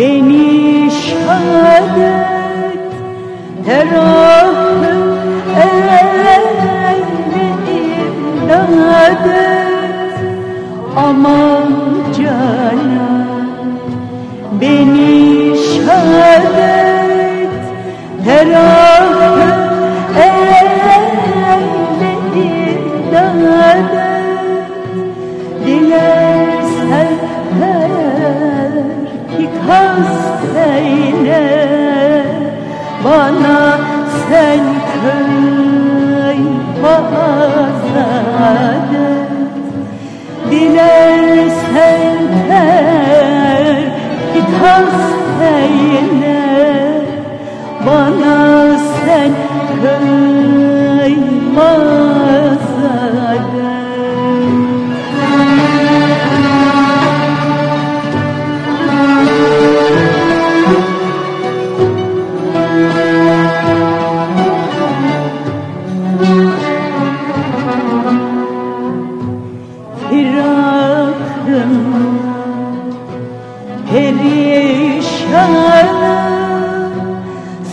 beni şadet Terahüm eyledim dadet Aman canım beni şadet Terahüm Bana sen köy azad et Dilersen her kast eyle Bana sen köy azad perişanım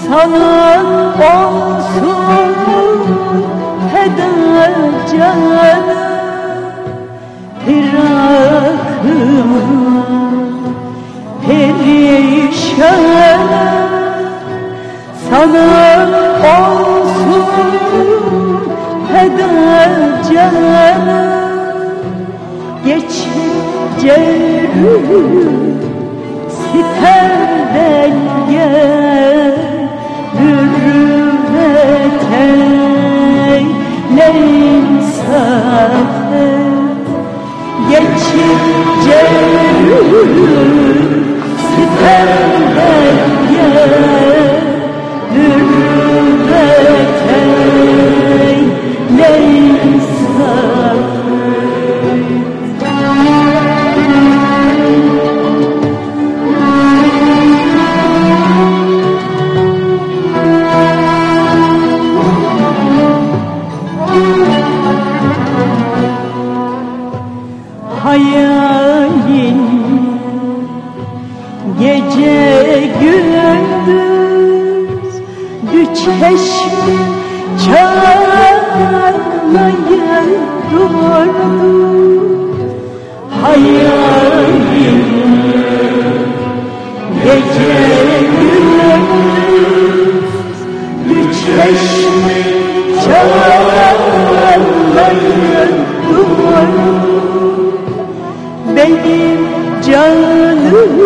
Sana olsun feda canım Firakım perişanım Sana olsun feda canım Geçince sitemden gel Hürmet eyle insaf et Geçince sitemden hayalin. Gece gündüz güç çeşme çağlamaya durdu Hayalin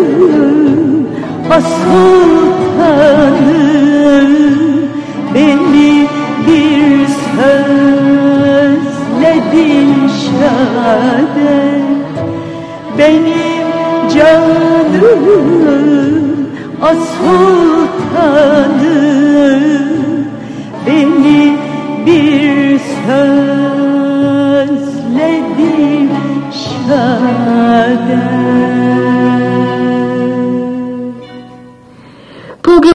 canım asultanım beni bir sözle dinşadet benim canım asultanım